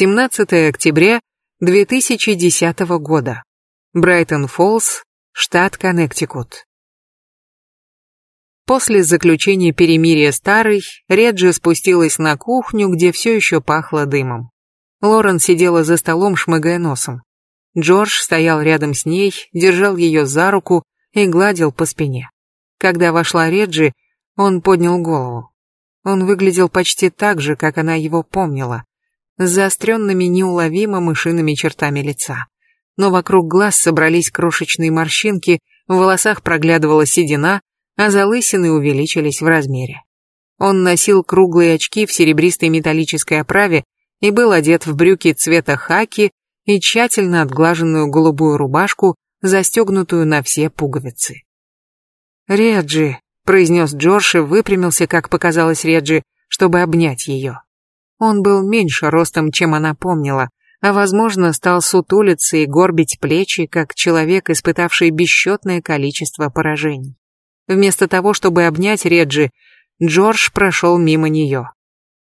17 октября 2010 года. Брайтон-Фоллс, штат Коннектикут. После заключения перемирия старой, Реджи спустилась на кухню, где все еще пахло дымом. Лорен сидела за столом, шмыгая носом. Джордж стоял рядом с ней, держал ее за руку и гладил по спине. Когда вошла Реджи, он поднял голову. Он выглядел почти так же, как она его помнила, с заостренными неуловимо мышиными чертами лица. Но вокруг глаз собрались крошечные морщинки, в волосах проглядывала седина, а залысины увеличились в размере. Он носил круглые очки в серебристой металлической оправе и был одет в брюки цвета хаки и тщательно отглаженную голубую рубашку, застегнутую на все пуговицы. «Реджи», — произнес Джордж и выпрямился, как показалось Реджи, чтобы обнять ее. Он был меньше ростом, чем она помнила, а, возможно, стал сутулиться и горбить плечи, как человек, испытавший бесчетное количество поражений. Вместо того, чтобы обнять Реджи, Джордж прошел мимо нее.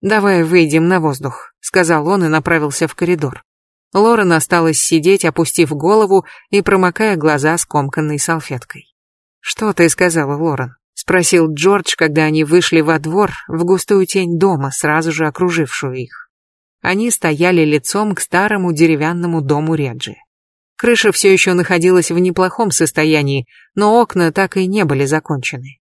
«Давай выйдем на воздух», — сказал он и направился в коридор. Лорен осталась сидеть, опустив голову и промокая глаза скомканной салфеткой. «Что ты сказала, Лорен?» Спросил Джордж, когда они вышли во двор, в густую тень дома, сразу же окружившую их. Они стояли лицом к старому деревянному дому Реджи. Крыша все еще находилась в неплохом состоянии, но окна так и не были закончены.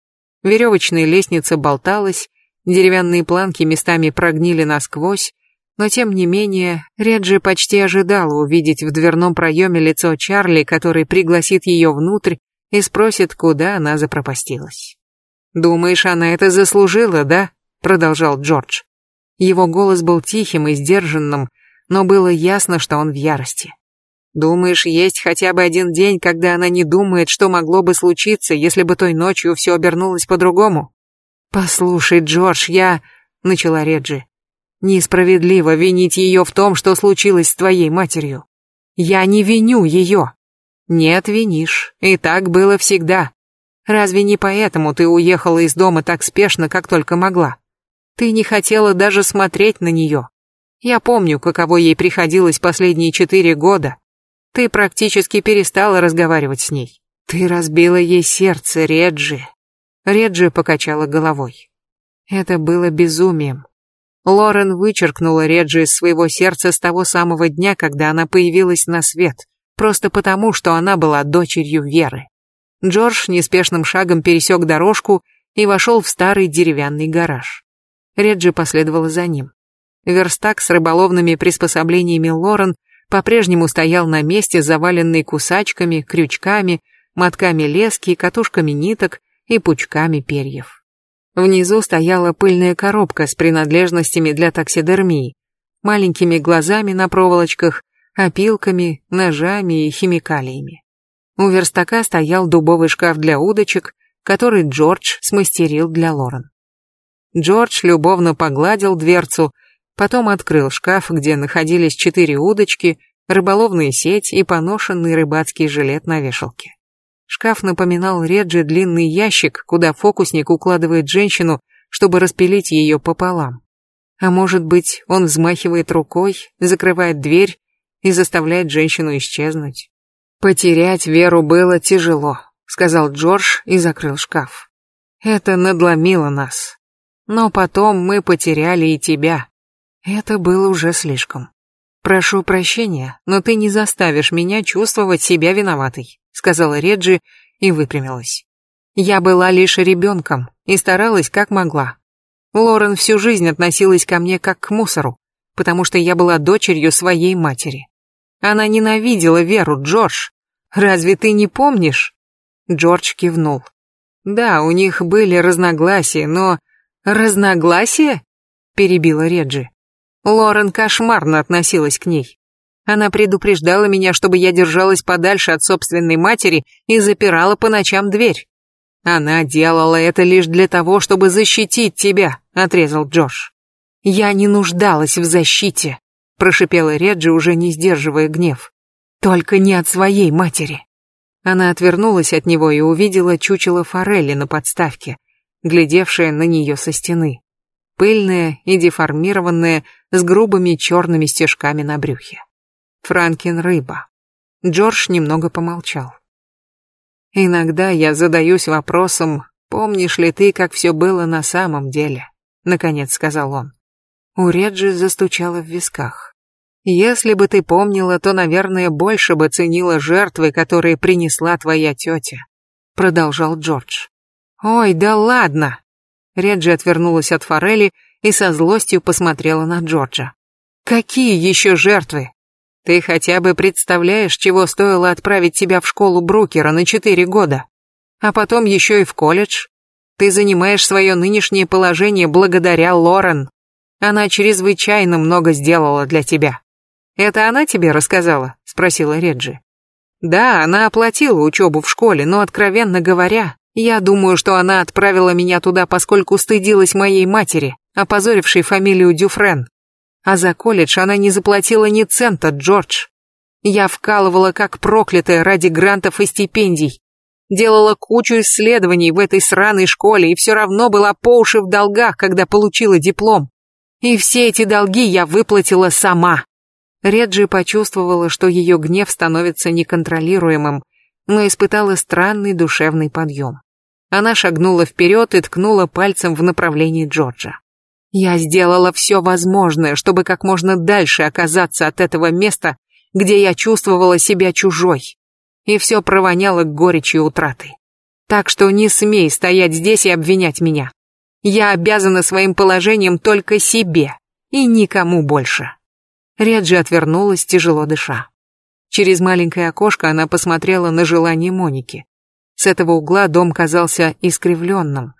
Веревочная лестница болталась, деревянные планки местами прогнили насквозь, но тем не менее Реджи почти ожидала увидеть в дверном проеме лицо Чарли, который пригласит ее внутрь и спросит, куда она запропастилась. «Думаешь, она это заслужила, да?» — продолжал Джордж. Его голос был тихим и сдержанным, но было ясно, что он в ярости. «Думаешь, есть хотя бы один день, когда она не думает, что могло бы случиться, если бы той ночью все обернулось по-другому?» «Послушай, Джордж, я...» — начала Реджи. «Несправедливо винить ее в том, что случилось с твоей матерью. Я не виню ее». «Нет, винишь. И так было всегда. Разве не поэтому ты уехала из дома так спешно, как только могла? Ты не хотела даже смотреть на нее. Я помню, каково ей приходилось последние четыре года. Ты практически перестала разговаривать с ней. Ты разбила ей сердце, Реджи. Реджи покачала головой. Это было безумием. Лорен вычеркнула Реджи из своего сердца с того самого дня, когда она появилась на свет, просто потому, что она была дочерью Веры. Джордж неспешным шагом пересек дорожку и вошел в старый деревянный гараж. Реджи последовала за ним. Верстак с рыболовными приспособлениями Лорен по-прежнему стоял на месте, заваленный кусачками, крючками, мотками лески, катушками ниток и пучками перьев. Внизу стояла пыльная коробка с принадлежностями для таксидермии, маленькими глазами на проволочках, опилками, ножами и химикалиями. У верстака стоял дубовый шкаф для удочек, который Джордж смастерил для Лорен. Джордж любовно погладил дверцу, потом открыл шкаф, где находились четыре удочки, рыболовная сеть и поношенный рыбацкий жилет на вешалке. Шкаф напоминал Реджи длинный ящик, куда фокусник укладывает женщину, чтобы распилить ее пополам. А может быть, он взмахивает рукой, закрывает дверь и заставляет женщину исчезнуть. «Потерять Веру было тяжело», — сказал Джордж и закрыл шкаф. «Это надломило нас. Но потом мы потеряли и тебя. Это было уже слишком. Прошу прощения, но ты не заставишь меня чувствовать себя виноватой», — сказала Реджи и выпрямилась. «Я была лишь ребенком и старалась как могла. Лорен всю жизнь относилась ко мне как к мусору, потому что я была дочерью своей матери. Она ненавидела Веру, Джордж. Разве ты не помнишь? Джордж кивнул. Да, у них были разногласия, но... Разногласия? Перебила Реджи. Лорен кошмарно относилась к ней. Она предупреждала меня, чтобы я держалась подальше от собственной матери и запирала по ночам дверь. Она делала это лишь для того, чтобы защитить тебя, отрезал Джош. Я не нуждалась в защите прошипела Реджи, уже не сдерживая гнев. Только не от своей матери. Она отвернулась от него и увидела чучело форели на подставке, глядевшее на нее со стены. пыльная и деформированная, с грубыми черными стежками на брюхе. Франкин рыба. Джордж немного помолчал. Иногда я задаюсь вопросом, помнишь ли ты, как все было на самом деле? Наконец сказал он. У Реджи застучало в висках. Если бы ты помнила, то, наверное, больше бы ценила жертвы, которые принесла твоя тетя. Продолжал Джордж. Ой, да ладно. Реджи отвернулась от форели и со злостью посмотрела на Джорджа. Какие еще жертвы? Ты хотя бы представляешь, чего стоило отправить тебя в школу Брукера на четыре года? А потом еще и в колледж? Ты занимаешь свое нынешнее положение благодаря Лорен. Она чрезвычайно много сделала для тебя. Это она тебе рассказала? Спросила Реджи. Да, она оплатила учебу в школе, но, откровенно говоря, я думаю, что она отправила меня туда, поскольку стыдилась моей матери, опозорившей фамилию Дюфрен. А за колледж она не заплатила ни цента, Джордж. Я вкалывала как проклятая ради грантов и стипендий. Делала кучу исследований в этой сраной школе и все равно была по уши в долгах, когда получила диплом. И все эти долги я выплатила сама. Реджи почувствовала, что ее гнев становится неконтролируемым, но испытала странный душевный подъем. Она шагнула вперед и ткнула пальцем в направлении Джорджа. Я сделала все возможное, чтобы как можно дальше оказаться от этого места, где я чувствовала себя чужой. И все провоняло горечью утраты. Так что не смей стоять здесь и обвинять меня. Я обязана своим положением только себе и никому больше. Реджи отвернулась, тяжело дыша. Через маленькое окошко она посмотрела на желание Моники. С этого угла дом казался искривленным,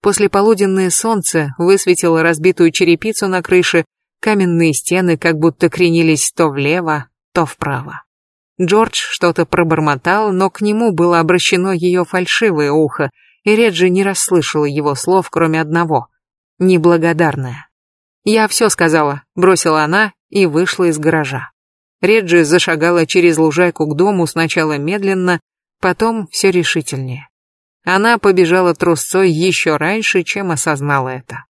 После полуденное солнце высветило разбитую черепицу на крыше, каменные стены как будто кренились то влево, то вправо. Джордж что-то пробормотал, но к нему было обращено ее фальшивое ухо, и Реджи не расслышала его слов, кроме одного — неблагодарная. «Я все сказала», — бросила она и вышла из гаража. Реджи зашагала через лужайку к дому сначала медленно, потом все решительнее. Она побежала трусцой еще раньше, чем осознала это.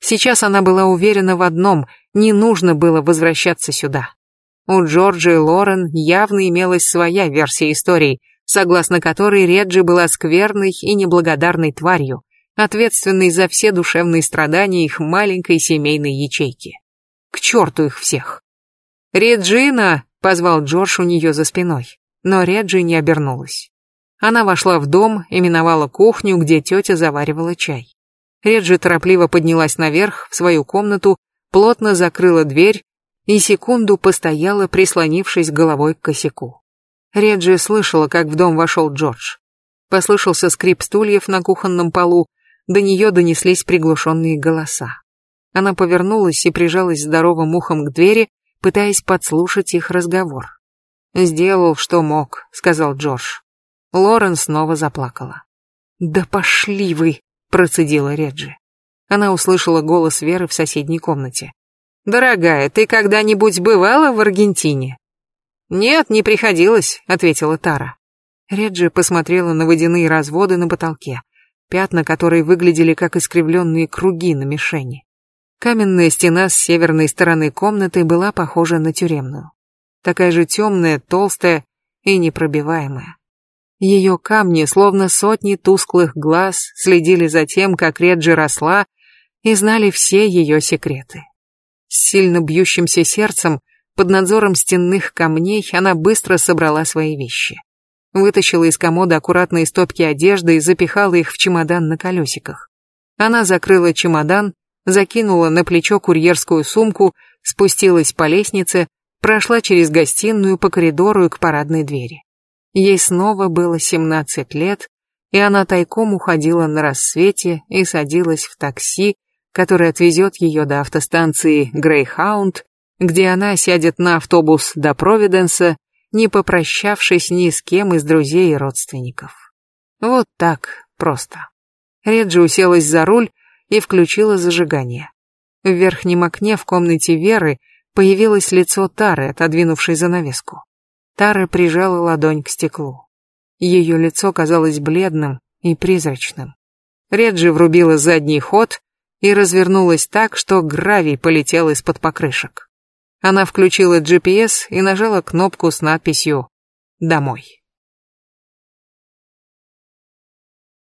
Сейчас она была уверена в одном – не нужно было возвращаться сюда. У Джорджи Лорен явно имелась своя версия истории, согласно которой Реджи была скверной и неблагодарной тварью, ответственной за все душевные страдания их маленькой семейной ячейки. К черту их всех. «Реджина!» — позвал Джордж у нее за спиной, но Реджи не обернулась. Она вошла в дом и миновала кухню, где тетя заваривала чай. Реджи торопливо поднялась наверх, в свою комнату, плотно закрыла дверь и секунду постояла, прислонившись головой к косяку. Реджи слышала, как в дом вошел Джордж. Послышался скрип стульев на кухонном полу, до нее донеслись приглушенные голоса. Она повернулась и прижалась здоровым ухом к двери, пытаясь подслушать их разговор. «Сделал, что мог», — сказал Джордж. Лорен снова заплакала. «Да пошли вы!» — процедила Реджи. Она услышала голос Веры в соседней комнате. «Дорогая, ты когда-нибудь бывала в Аргентине?» «Нет, не приходилось», — ответила Тара. Реджи посмотрела на водяные разводы на потолке, пятна, которые выглядели как искривленные круги на мишени. Каменная стена с северной стороны комнаты была похожа на тюремную. Такая же темная, толстая и непробиваемая. Ее камни, словно сотни тусклых глаз, следили за тем, как Реджи росла, и знали все ее секреты. С сильно бьющимся сердцем, под надзором стенных камней, она быстро собрала свои вещи. Вытащила из комода аккуратные стопки одежды и запихала их в чемодан на колесиках. Она закрыла чемодан, закинула на плечо курьерскую сумку, спустилась по лестнице, прошла через гостиную по коридору и к парадной двери. Ей снова было 17 лет, и она тайком уходила на рассвете и садилась в такси, которое отвезет ее до автостанции Грейхаунд, где она сядет на автобус до Провиденса, не попрощавшись ни с кем из друзей и родственников. Вот так просто. Реджи уселась за руль и включила зажигание. В верхнем окне в комнате Веры появилось лицо Тары, отодвинувшей занавеску. Тара прижала ладонь к стеклу. Ее лицо казалось бледным и призрачным. Реджи врубила задний ход и развернулась так, что гравий полетел из-под покрышек. Она включила GPS и нажала кнопку с надписью «Домой».